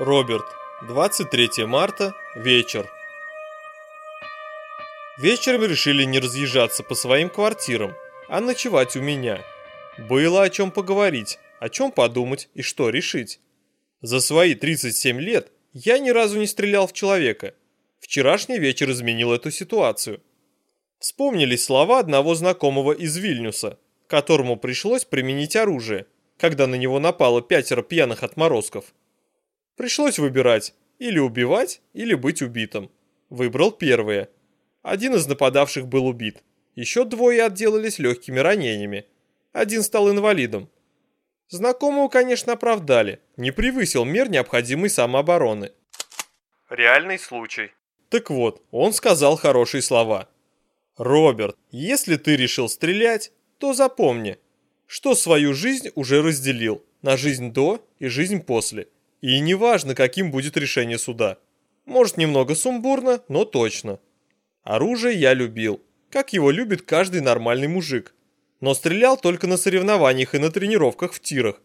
Роберт, 23 марта, вечер. Вечером решили не разъезжаться по своим квартирам, а ночевать у меня. Было о чем поговорить, о чем подумать и что решить. За свои 37 лет я ни разу не стрелял в человека. Вчерашний вечер изменил эту ситуацию. Вспомнились слова одного знакомого из Вильнюса, которому пришлось применить оружие, когда на него напало пятеро пьяных отморозков. Пришлось выбирать, или убивать, или быть убитым. Выбрал первое. Один из нападавших был убит. Еще двое отделались легкими ранениями. Один стал инвалидом. Знакомого, конечно, оправдали. Не превысил мер необходимой самообороны. Реальный случай. Так вот, он сказал хорошие слова. «Роберт, если ты решил стрелять, то запомни, что свою жизнь уже разделил на жизнь до и жизнь после. И неважно, каким будет решение суда. Может, немного сумбурно, но точно. Оружие я любил, как его любит каждый нормальный мужик. Но стрелял только на соревнованиях и на тренировках в тирах,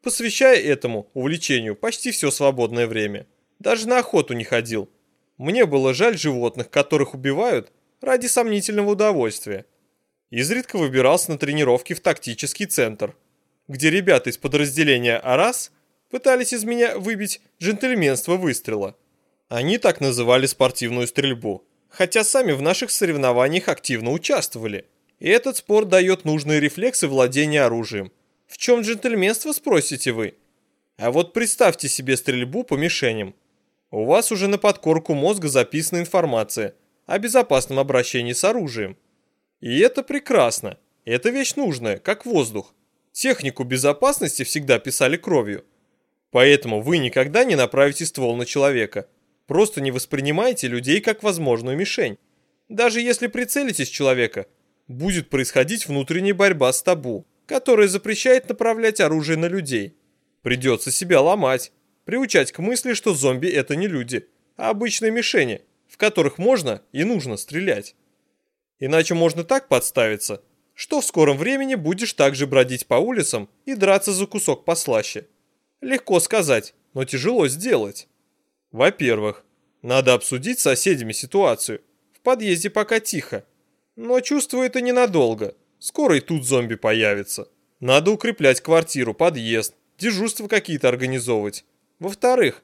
посвящая этому увлечению почти все свободное время. Даже на охоту не ходил. Мне было жаль животных, которых убивают ради сомнительного удовольствия. Изредка выбирался на тренировки в тактический центр, где ребята из подразделения «Арас» пытались из меня выбить джентльменство выстрела. Они так называли спортивную стрельбу, хотя сами в наших соревнованиях активно участвовали. И этот спорт дает нужные рефлексы владения оружием. В чем джентльменство, спросите вы? А вот представьте себе стрельбу по мишеням. У вас уже на подкорку мозга записана информация о безопасном обращении с оружием. И это прекрасно. Это вещь нужная, как воздух. Технику безопасности всегда писали кровью. Поэтому вы никогда не направите ствол на человека. Просто не воспринимайте людей как возможную мишень. Даже если прицелитесь человека, будет происходить внутренняя борьба с табу, которая запрещает направлять оружие на людей. Придется себя ломать, приучать к мысли, что зомби это не люди, а обычные мишени, в которых можно и нужно стрелять. Иначе можно так подставиться, что в скором времени будешь также бродить по улицам и драться за кусок послаще. Легко сказать, но тяжело сделать. Во-первых, надо обсудить с соседями ситуацию. В подъезде пока тихо. Но чувствую это ненадолго. Скоро и тут зомби появится. Надо укреплять квартиру, подъезд, дежурства какие-то организовывать. Во-вторых,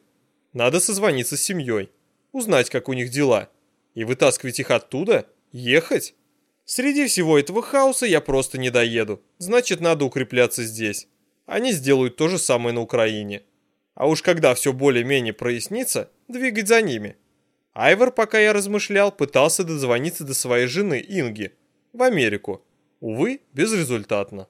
надо созвониться с семьей, узнать, как у них дела. И вытаскивать их оттуда? Ехать? Среди всего этого хаоса я просто не доеду. Значит, надо укрепляться здесь они сделают то же самое на Украине. А уж когда все более-менее прояснится, двигать за ними. Айвор, пока я размышлял, пытался дозвониться до своей жены Инги в Америку. Увы, безрезультатно.